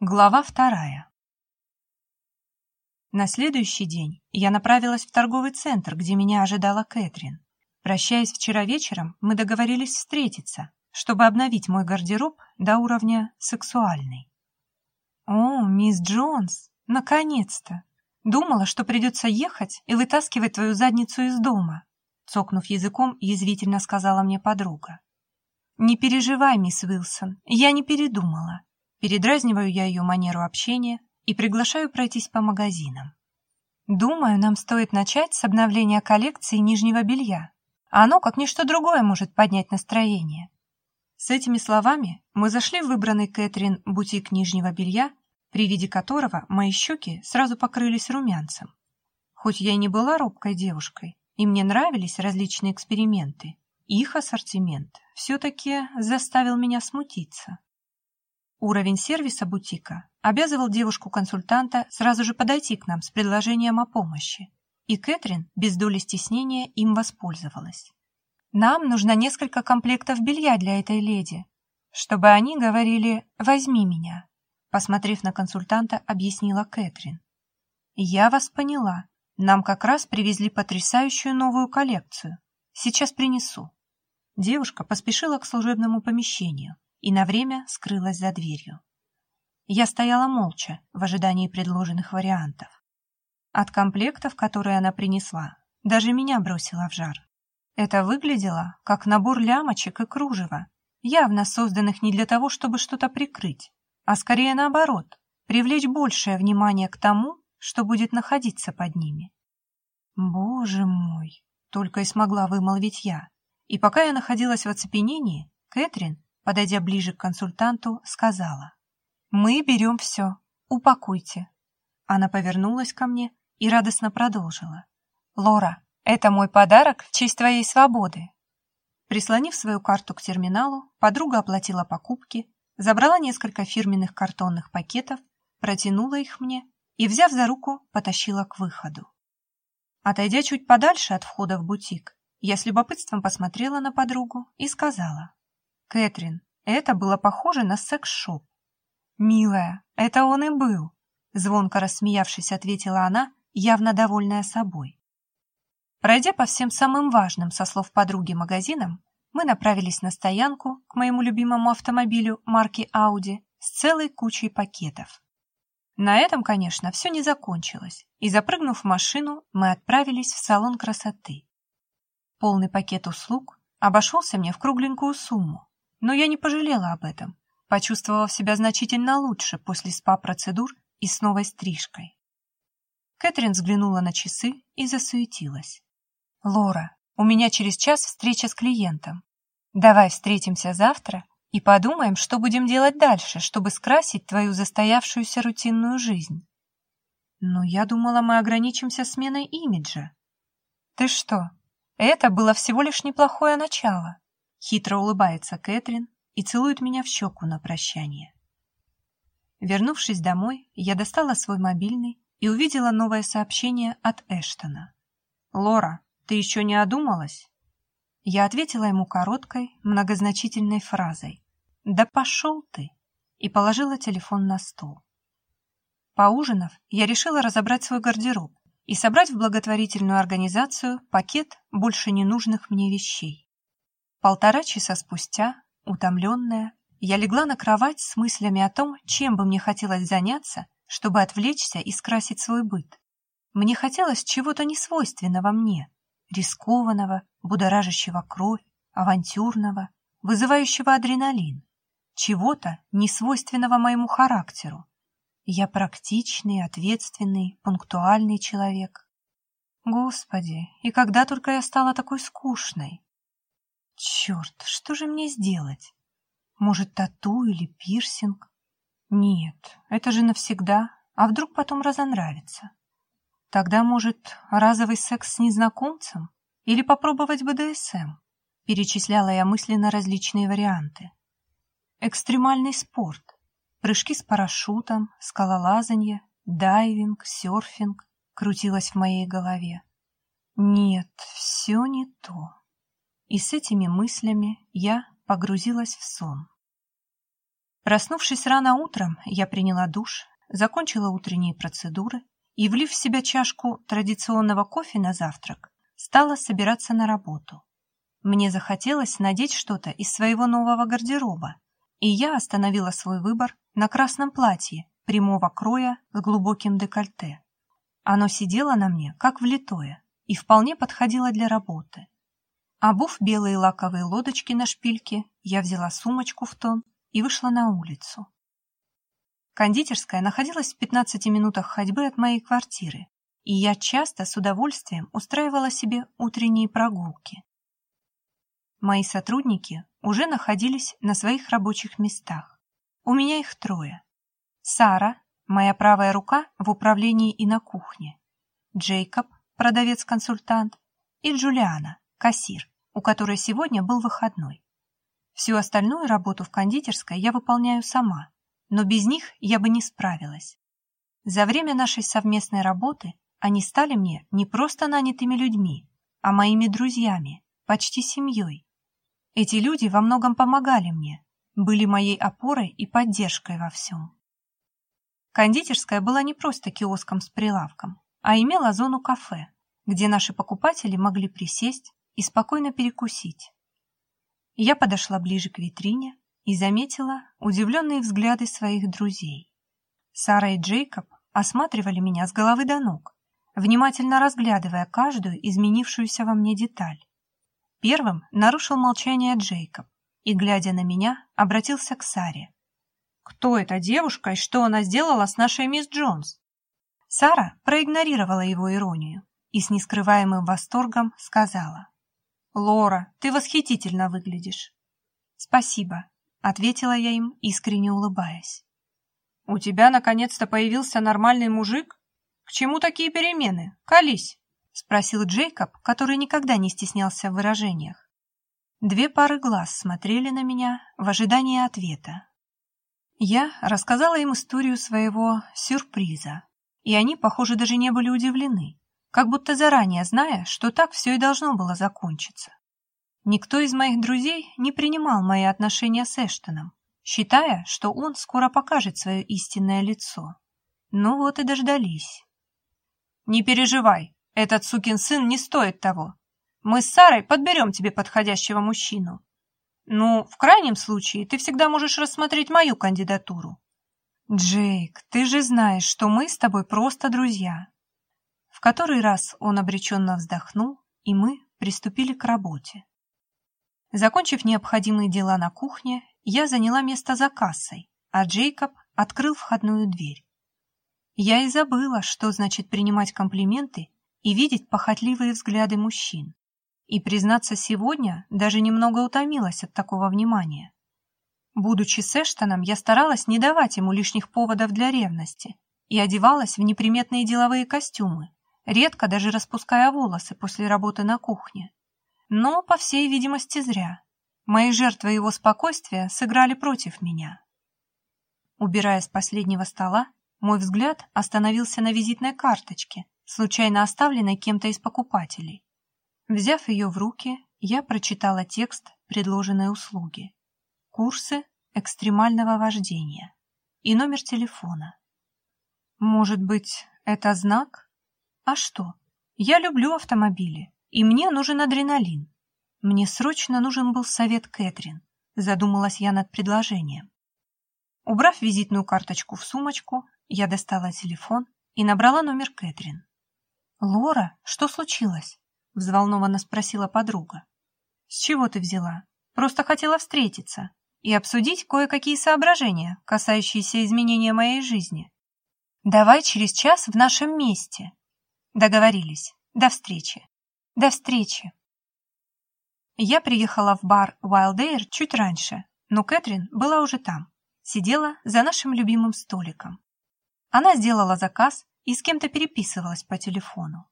Глава вторая. На следующий день я направилась в торговый центр, где меня ожидала Кэтрин. Прощаясь вчера вечером, мы договорились встретиться, чтобы обновить мой гардероб до уровня сексуальный. «О, мисс Джонс, наконец-то! Думала, что придется ехать и вытаскивать твою задницу из дома», цокнув языком, язвительно сказала мне подруга. «Не переживай, мисс Уилсон, я не передумала. Передразниваю я ее манеру общения и приглашаю пройтись по магазинам. Думаю, нам стоит начать с обновления коллекции нижнего белья. Оно, как ничто другое, может поднять настроение. С этими словами мы зашли в выбранный Кэтрин бутик нижнего белья, при виде которого мои щеки сразу покрылись румянцем. Хоть я и не была робкой девушкой, и мне нравились различные эксперименты, их ассортимент все-таки заставил меня смутиться. Уровень сервиса бутика обязывал девушку-консультанта сразу же подойти к нам с предложением о помощи, и Кэтрин без доли стеснения им воспользовалась. «Нам нужно несколько комплектов белья для этой леди, чтобы они говорили «возьми меня», посмотрев на консультанта, объяснила Кэтрин. «Я вас поняла. Нам как раз привезли потрясающую новую коллекцию. Сейчас принесу». Девушка поспешила к служебному помещению, и на время скрылась за дверью. Я стояла молча в ожидании предложенных вариантов. От комплектов, которые она принесла, даже меня бросило в жар. Это выглядело как набор лямочек и кружева, явно созданных не для того, чтобы что-то прикрыть, а скорее наоборот, привлечь большее внимание к тому, что будет находиться под ними. «Боже мой!» — только и смогла вымолвить я. И пока я находилась в оцепенении, Кэтрин подойдя ближе к консультанту, сказала. «Мы берем все. Упакуйте». Она повернулась ко мне и радостно продолжила. «Лора, это мой подарок в честь твоей свободы». Прислонив свою карту к терминалу, подруга оплатила покупки, забрала несколько фирменных картонных пакетов, протянула их мне и, взяв за руку, потащила к выходу. Отойдя чуть подальше от входа в бутик, я с любопытством посмотрела на подругу и сказала. Кэтрин, это было похоже на секс-шоп. «Милая, это он и был», — звонко рассмеявшись, ответила она, явно довольная собой. Пройдя по всем самым важным, со слов подруги, магазинам, мы направились на стоянку к моему любимому автомобилю марки Audi с целой кучей пакетов. На этом, конечно, все не закончилось, и, запрыгнув в машину, мы отправились в салон красоты. Полный пакет услуг обошелся мне в кругленькую сумму, но я не пожалела об этом, почувствовав себя значительно лучше после спа-процедур и с новой стрижкой. Кэтрин взглянула на часы и засуетилась. «Лора, у меня через час встреча с клиентом. Давай встретимся завтра и подумаем, что будем делать дальше, чтобы скрасить твою застоявшуюся рутинную жизнь». «Но я думала, мы ограничимся сменой имиджа». «Ты что? Это было всего лишь неплохое начало. Хитро улыбается Кэтрин и целует меня в щеку на прощание. Вернувшись домой, я достала свой мобильный и увидела новое сообщение от Эштона. «Лора, ты еще не одумалась?» Я ответила ему короткой, многозначительной фразой «Да пошел ты!» и положила телефон на стол. Поужинав, я решила разобрать свой гардероб и собрать в благотворительную организацию пакет больше ненужных мне вещей. Полтора часа спустя, утомленная, я легла на кровать с мыслями о том, чем бы мне хотелось заняться, чтобы отвлечься и скрасить свой быт. Мне хотелось чего-то несвойственного мне, рискованного, будоражащего кровь, авантюрного, вызывающего адреналин, чего-то несвойственного моему характеру. Я практичный, ответственный, пунктуальный человек. Господи, и когда только я стала такой скучной? Черт, что же мне сделать? Может, тату или пирсинг? Нет, это же навсегда, а вдруг потом разонравится? Тогда, может, разовый секс с незнакомцем? Или попробовать БДСМ? Перечисляла я мысленно различные варианты. Экстремальный спорт. Прыжки с парашютом, скалолазанье, дайвинг, серфинг крутилось в моей голове. Нет, все не то. И с этими мыслями я погрузилась в сон. Проснувшись рано утром, я приняла душ, закончила утренние процедуры и, влив в себя чашку традиционного кофе на завтрак, стала собираться на работу. Мне захотелось надеть что-то из своего нового гардероба, и я остановила свой выбор на красном платье прямого кроя с глубоким декольте. Оно сидело на мне, как влитое, и вполне подходило для работы. Обув белые лаковые лодочки на шпильке, я взяла сумочку в тон и вышла на улицу. Кондитерская находилась в 15 минутах ходьбы от моей квартиры, и я часто с удовольствием устраивала себе утренние прогулки. Мои сотрудники уже находились на своих рабочих местах. У меня их трое. Сара, моя правая рука в управлении и на кухне. Джейкоб, продавец-консультант, и Джулиана, кассир, у которой сегодня был выходной. Всю остальную работу в кондитерской я выполняю сама, но без них я бы не справилась. За время нашей совместной работы они стали мне не просто нанятыми людьми, а моими друзьями, почти семьей. Эти люди во многом помогали мне, были моей опорой и поддержкой во всем. Кондитерская была не просто киоском с прилавком, а имела зону кафе, где наши покупатели могли присесть и спокойно перекусить. Я подошла ближе к витрине и заметила удивленные взгляды своих друзей. Сара и Джейкоб осматривали меня с головы до ног, внимательно разглядывая каждую изменившуюся во мне деталь. Первым нарушил молчание Джейкоб и, глядя на меня, обратился к Саре. «Кто эта девушка и что она сделала с нашей мисс Джонс?» Сара проигнорировала его иронию и с нескрываемым восторгом сказала. «Лора, ты восхитительно выглядишь». «Спасибо», — ответила я им, искренне улыбаясь. «У тебя наконец-то появился нормальный мужик? К чему такие перемены? Колись!» — спросил Джейкоб, который никогда не стеснялся в выражениях. Две пары глаз смотрели на меня в ожидании ответа. Я рассказала им историю своего сюрприза, и они, похоже, даже не были удивлены как будто заранее зная, что так все и должно было закончиться. Никто из моих друзей не принимал мои отношения с Эштоном, считая, что он скоро покажет свое истинное лицо. Ну вот и дождались. «Не переживай, этот сукин сын не стоит того. Мы с Сарой подберем тебе подходящего мужчину. Ну, в крайнем случае, ты всегда можешь рассмотреть мою кандидатуру». «Джейк, ты же знаешь, что мы с тобой просто друзья. В который раз он обреченно вздохнул, и мы приступили к работе. Закончив необходимые дела на кухне, я заняла место за кассой, а Джейкоб открыл входную дверь. Я и забыла, что значит принимать комплименты и видеть похотливые взгляды мужчин. И, признаться, сегодня даже немного утомилась от такого внимания. Будучи с Эштоном, я старалась не давать ему лишних поводов для ревности и одевалась в неприметные деловые костюмы, редко даже распуская волосы после работы на кухне. Но, по всей видимости, зря. Мои жертвы его спокойствия сыграли против меня. Убирая с последнего стола, мой взгляд остановился на визитной карточке, случайно оставленной кем-то из покупателей. Взяв ее в руки, я прочитала текст предложенной услуги. Курсы экстремального вождения и номер телефона. Может быть, это знак? А что? Я люблю автомобили, и мне нужен адреналин. Мне срочно нужен был совет Кэтрин, задумалась я над предложением. Убрав визитную карточку в сумочку, я достала телефон и набрала номер Кэтрин. «Лора, что случилось?» — взволнованно спросила подруга. «С чего ты взяла? Просто хотела встретиться и обсудить кое-какие соображения, касающиеся изменения моей жизни. Давай через час в нашем месте. Договорились. До встречи. До встречи. Я приехала в бар Wild Air чуть раньше, но Кэтрин была уже там. Сидела за нашим любимым столиком. Она сделала заказ и с кем-то переписывалась по телефону.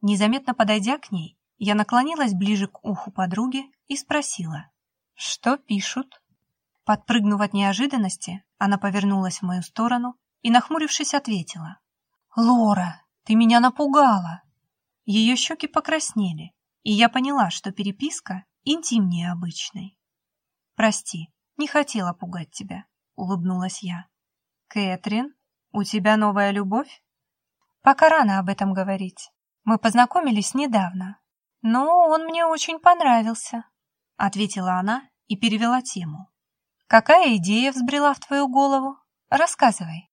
Незаметно подойдя к ней, я наклонилась ближе к уху подруги и спросила, что пишут. Подпрыгнув от неожиданности, она повернулась в мою сторону и, нахмурившись, ответила. «Лора, ты меня напугала!» Ее щеки покраснели, и я поняла, что переписка интимнее обычной. «Прости, не хотела пугать тебя. — улыбнулась я. «Кэтрин, у тебя новая любовь?» «Пока рано об этом говорить. Мы познакомились недавно. Но он мне очень понравился», — ответила она и перевела тему. «Какая идея взбрела в твою голову? Рассказывай».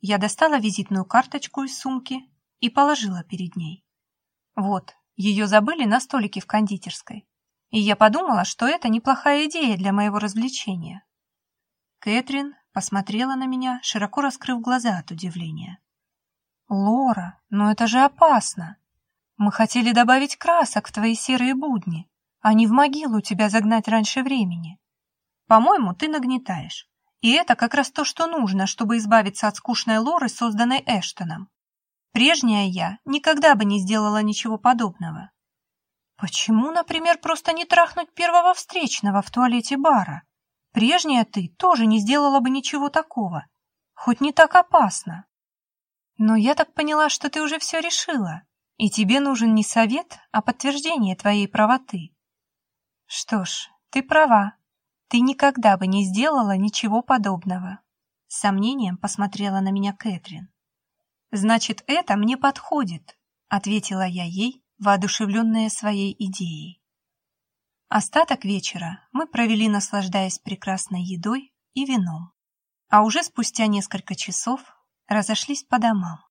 Я достала визитную карточку из сумки и положила перед ней. Вот, ее забыли на столике в кондитерской. И я подумала, что это неплохая идея для моего развлечения. Кэтрин посмотрела на меня, широко раскрыв глаза от удивления. «Лора, но это же опасно! Мы хотели добавить красок в твои серые будни, а не в могилу тебя загнать раньше времени. По-моему, ты нагнетаешь. И это как раз то, что нужно, чтобы избавиться от скучной лоры, созданной Эштоном. Прежняя я никогда бы не сделала ничего подобного. Почему, например, просто не трахнуть первого встречного в туалете бара? Прежняя ты тоже не сделала бы ничего такого. Хоть не так опасно. Но я так поняла, что ты уже все решила, и тебе нужен не совет, а подтверждение твоей правоты. Что ж, ты права. Ты никогда бы не сделала ничего подобного. С сомнением посмотрела на меня Кэтрин. Значит, это мне подходит, ответила я ей, воодушевленная своей идеей. Остаток вечера мы провели, наслаждаясь прекрасной едой и вином, а уже спустя несколько часов разошлись по домам.